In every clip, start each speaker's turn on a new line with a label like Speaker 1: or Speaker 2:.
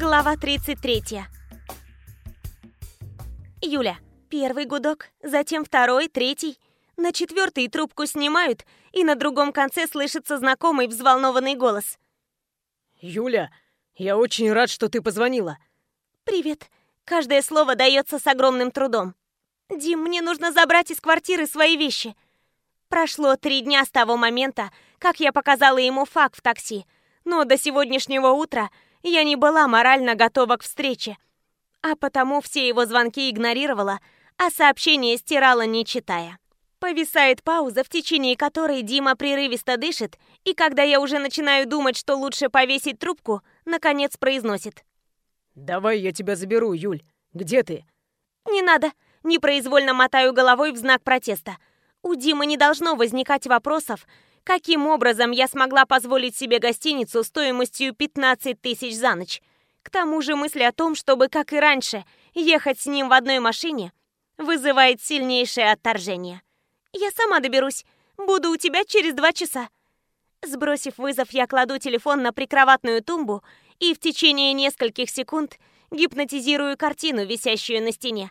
Speaker 1: Глава 33. Юля. Первый гудок, затем второй, третий. На четвертый трубку снимают, и на другом конце слышится знакомый взволнованный голос.
Speaker 2: «Юля, я очень рад, что ты позвонила».
Speaker 1: «Привет». Каждое слово дается с огромным трудом. «Дим, мне нужно забрать из квартиры свои вещи». Прошло три дня с того момента, как я показала ему факт в такси, но до сегодняшнего утра я не была морально готова к встрече, а потому все его звонки игнорировала, а сообщения стирала, не читая. Повисает пауза, в течение которой Дима прерывисто дышит, и когда я уже начинаю думать, что лучше повесить трубку, наконец произносит.
Speaker 2: «Давай я тебя заберу, Юль. Где ты?»
Speaker 1: «Не надо». Непроизвольно мотаю головой в знак протеста. У Димы не должно возникать вопросов, каким образом я смогла позволить себе гостиницу стоимостью 15 тысяч за ночь. К тому же мысль о том, чтобы, как и раньше, ехать с ним в одной машине, вызывает сильнейшее отторжение. «Я сама доберусь. Буду у тебя через два часа». Сбросив вызов, я кладу телефон на прикроватную тумбу и в течение нескольких секунд гипнотизирую картину, висящую на стене.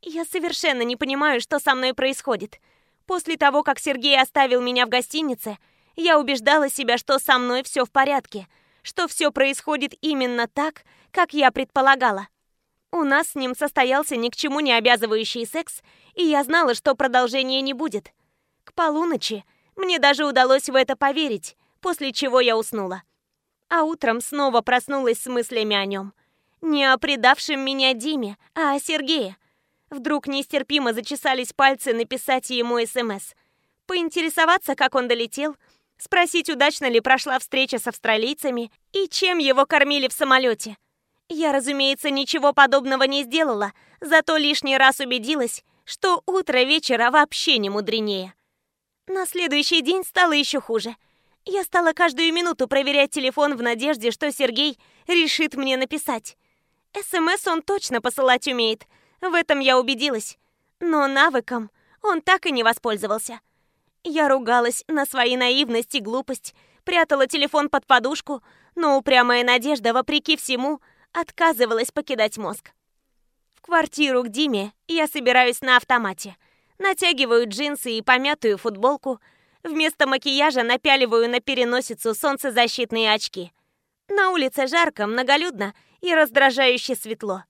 Speaker 1: Я совершенно не понимаю, что со мной происходит. После того, как Сергей оставил меня в гостинице, я убеждала себя, что со мной все в порядке, что все происходит именно так, как я предполагала. У нас с ним состоялся ни к чему не обязывающий секс, и я знала, что продолжения не будет. К полуночи мне даже удалось в это поверить, после чего я уснула. А утром снова проснулась с мыслями о нем. Не о предавшем меня Диме, а о Сергее. Вдруг нестерпимо зачесались пальцы написать ему СМС. Поинтересоваться, как он долетел, спросить, удачно ли прошла встреча с австралийцами и чем его кормили в самолете. Я, разумеется, ничего подобного не сделала, зато лишний раз убедилась, что утро вечера вообще не мудренее. На следующий день стало еще хуже. Я стала каждую минуту проверять телефон в надежде, что Сергей решит мне написать. СМС он точно посылать умеет, в этом я убедилась. Но навыком он так и не воспользовался. Я ругалась на свои наивность и глупость, прятала телефон под подушку, но упрямая надежда, вопреки всему, отказывалась покидать мозг. В квартиру к Диме я собираюсь на автомате. Натягиваю джинсы и помятую футболку. Вместо макияжа напяливаю на переносицу солнцезащитные очки. На улице жарко, многолюдно и раздражающе светло.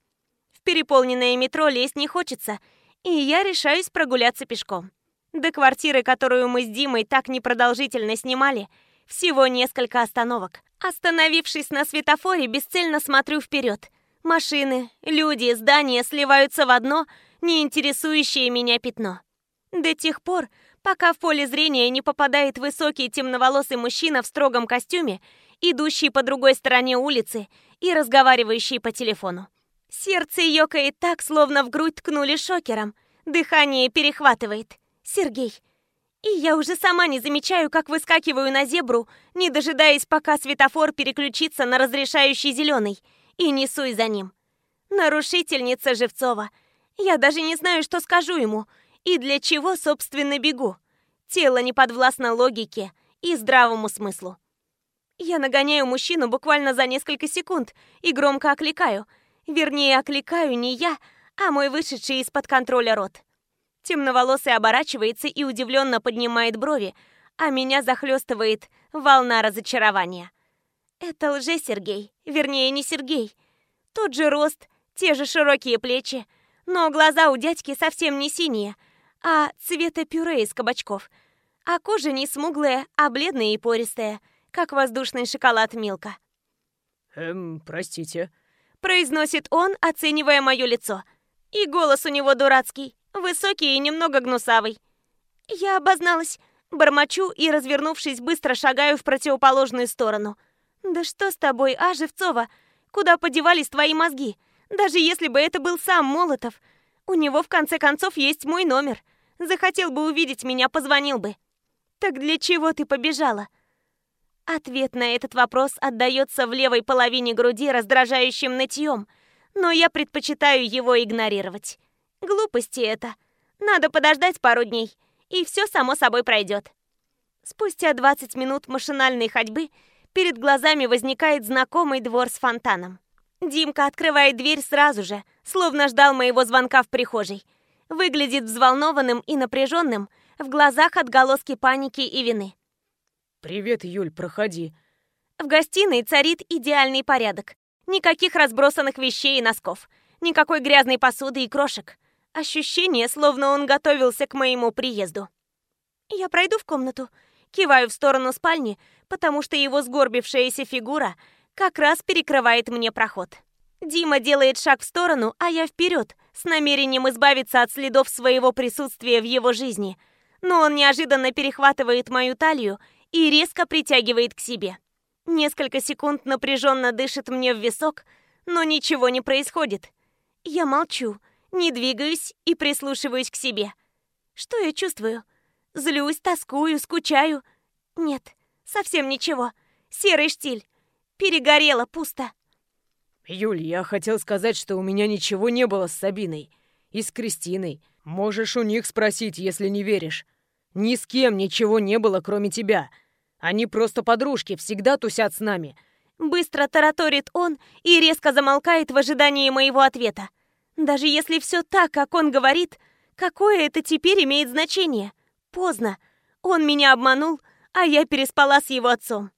Speaker 1: Переполненное метро лезть не хочется, и я решаюсь прогуляться пешком. До квартиры, которую мы с Димой так непродолжительно снимали, всего несколько остановок. Остановившись на светофоре, бесцельно смотрю вперед. Машины, люди, здания сливаются в одно – не интересующее меня пятно. До тех пор, пока в поле зрения не попадает высокий темноволосый мужчина в строгом костюме, идущий по другой стороне улицы и разговаривающий по телефону. Сердце ёкает так, словно в грудь ткнули шокером. Дыхание перехватывает. Сергей. И я уже сама не замечаю, как выскакиваю на зебру, не дожидаясь, пока светофор переключится на разрешающий зеленый, и несусь за ним. Нарушительница Живцова — я даже не знаю, что скажу ему и для чего, собственно, бегу. Тело не подвластно логике и здравому смыслу. Я нагоняю мужчину буквально за несколько секунд и громко окликаю. Вернее, окликаю не я, а мой вышедший из-под контроля рот. Темноволосый оборачивается и удивленно поднимает брови, а меня захлестывает волна разочарования. Это лже-Сергей, вернее, не Сергей. Тот же рост, те же широкие плечи, но глаза у дядьки совсем не синие, а цвета пюре из кабачков. А кожа не смуглая, а бледная и пористая, как воздушный шоколад Милка.
Speaker 2: «Эм, простите», —
Speaker 1: произносит он, оценивая мое лицо. И голос у него дурацкий, высокий и немного гнусавый. Я обозналась, бормочу и, развернувшись, быстро шагаю в противоположную сторону. «Да что с тобой, а, Живцова? Куда подевались твои мозги?» Даже если бы это был сам Молотов, у него в конце концов есть мой номер. Захотел бы увидеть меня, позвонил бы. Так для чего ты побежала? Ответ на этот вопрос отдается в левой половине груди раздражающим нытьем, но я предпочитаю его игнорировать. Глупости это. Надо подождать пару дней, и все само собой пройдет. Спустя 20 минут машинальной ходьбы перед глазами возникает знакомый двор с фонтаном. Димка открывает дверь сразу же, словно ждал моего звонка в прихожей. Выглядит взволнованным и напряженным, в глазах отголоски паники и вины.
Speaker 2: «Привет, Юль, проходи».
Speaker 1: В гостиной царит идеальный порядок. Никаких разбросанных вещей и носков. Никакой грязной посуды и крошек. Ощущение, словно он готовился к моему приезду. Я пройду в комнату. Киваю в сторону спальни, потому что его сгорбившаяся фигура как раз перекрывает мне проход. Дима делает шаг в сторону, а я вперед, с намерением избавиться от следов своего присутствия в его жизни. Но он неожиданно перехватывает мою талию и резко притягивает к себе. Несколько секунд напряженно дышит мне в висок, но ничего не происходит. Я молчу, не двигаюсь и прислушиваюсь к себе. Что я чувствую? Злюсь, тоскую, скучаю. Нет, совсем ничего. Серый штиль. Перегорело, пусто.
Speaker 2: Юль, я хотел сказать, что у меня ничего не было с Сабиной. И с Кристиной. Можешь у них спросить, если не веришь. Ни с кем ничего не было, кроме тебя. Они просто подружки, всегда тусят с нами.
Speaker 1: Быстро тараторит он и резко замолкает в ожидании моего ответа. Даже если все так, как он говорит, какое это теперь имеет значение? Поздно. Он меня обманул, а я переспала с его отцом.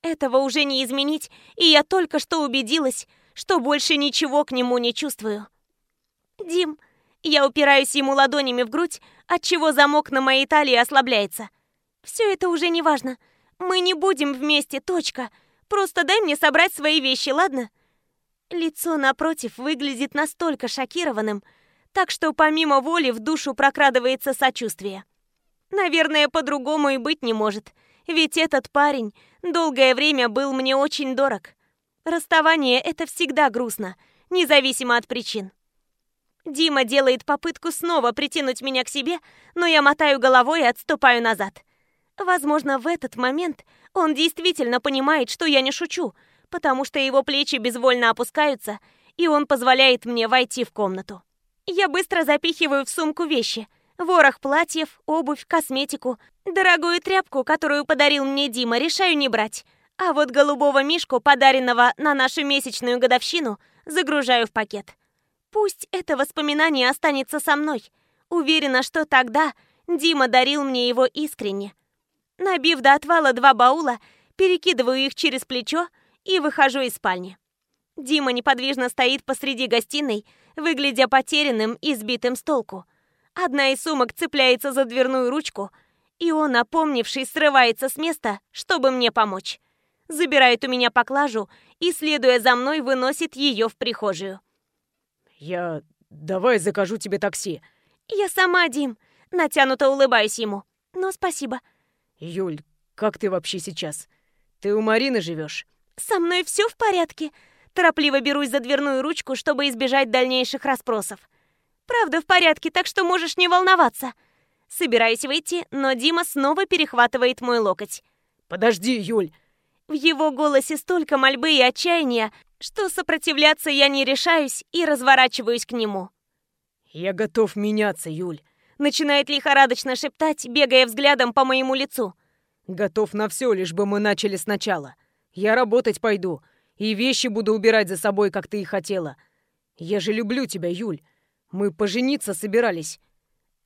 Speaker 1: Этого уже не изменить, и я только что убедилась, что больше ничего к нему не чувствую. «Дим», я упираюсь ему ладонями в грудь, отчего замок на моей талии ослабляется. «Все это уже не важно. Мы не будем вместе, точка. Просто дай мне собрать свои вещи, ладно?» Лицо напротив выглядит настолько шокированным, так что помимо воли в душу прокрадывается сочувствие. Наверное, по-другому и быть не может, ведь этот парень долгое время был мне очень дорог. Расставание — это всегда грустно, независимо от причин. Дима делает попытку снова притянуть меня к себе, но я мотаю головой и отступаю назад. Возможно, в этот момент он действительно понимает, что я не шучу, потому что его плечи безвольно опускаются, и он позволяет мне войти в комнату. Я быстро запихиваю в сумку вещи. Ворох платьев, обувь, косметику. Дорогую тряпку, которую подарил мне Дима, решаю не брать. А вот голубого мишку, подаренного на нашу месячную годовщину, загружаю в пакет. Пусть это воспоминание останется со мной. Уверена, что тогда Дима дарил мне его искренне. Набив до отвала два баула, перекидываю их через плечо и выхожу из спальни. Дима неподвижно стоит посреди гостиной, выглядя потерянным и сбитым с толку. Одна из сумок цепляется за дверную ручку, и он, опомнившись, срывается с места, чтобы мне помочь. Забирает у меня поклажу и, следуя за мной, выносит ее в прихожую.
Speaker 2: «Я... давай закажу тебе такси».
Speaker 1: «Я сама, Дим». Натянуто улыбаюсь ему. «Но спасибо».
Speaker 2: «Юль, как ты вообще сейчас? Ты у Марины живешь?
Speaker 1: «Со мной все в порядке». Торопливо берусь за дверную ручку, чтобы избежать дальнейших расспросов. «Правда в порядке, так что можешь не волноваться». Собираюсь выйти, но Дима снова перехватывает мой локоть.
Speaker 2: «Подожди, Юль!»
Speaker 1: В его голосе столько мольбы и отчаяния, что сопротивляться я не решаюсь и разворачиваюсь к нему.
Speaker 2: «Я готов меняться, Юль», —
Speaker 1: начинает лихорадочно шептать, бегая взглядом по моему лицу.
Speaker 2: «Готов на все, лишь бы мы начали сначала. Я работать пойду, и вещи буду убирать за собой, как ты и хотела. Я же люблю тебя, Юль. Мы пожениться собирались».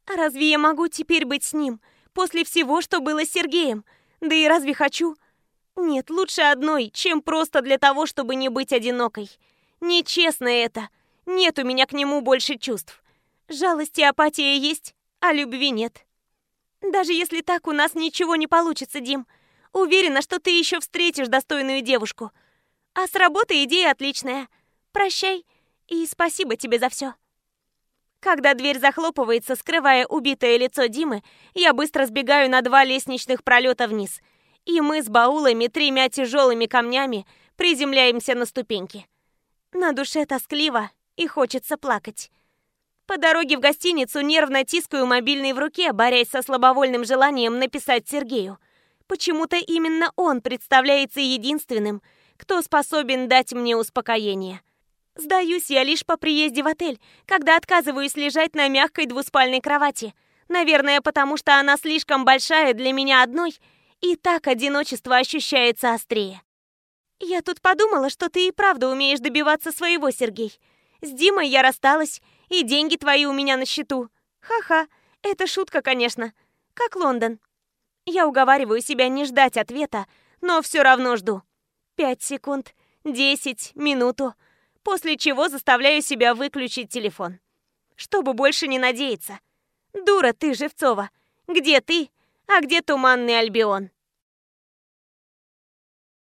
Speaker 1: «А разве я могу теперь быть с ним, после всего, что было с Сергеем? Да и разве хочу?» Нет, лучше одной, чем просто для того, чтобы не быть одинокой. Нечестно это. Нет у меня к нему больше чувств. Жалость и апатия есть, а любви нет. Даже если так, у нас ничего не получится, Дим. Уверена, что ты еще встретишь достойную девушку. А с работы идея отличная. Прощай и спасибо тебе за все. Когда дверь захлопывается, скрывая убитое лицо Димы, я быстро сбегаю на два лестничных пролета вниз – и мы с баулами, тремя тяжелыми камнями, приземляемся на ступеньки. На душе тоскливо и хочется плакать. По дороге в гостиницу нервно тискаю мобильный в руке, борясь со слабовольным желанием написать Сергею. Почему-то именно он представляется единственным, кто способен дать мне успокоение. Сдаюсь я лишь по приезде в отель, когда отказываюсь лежать на мягкой двуспальной кровати. Наверное, потому что она слишком большая для меня одной – и так одиночество ощущается острее. Я тут подумала, что ты и правда умеешь добиваться своего, Сергей. С Димой я рассталась, и деньги твои у меня на счету. Ха-ха, это шутка, конечно. Как Лондон. Я уговариваю себя не ждать ответа, но все равно жду. Пять секунд, десять, минуту. После чего заставляю себя выключить телефон. Чтобы больше не надеяться. Дура ты, Живцова. Где ты, а где туманный Альбион?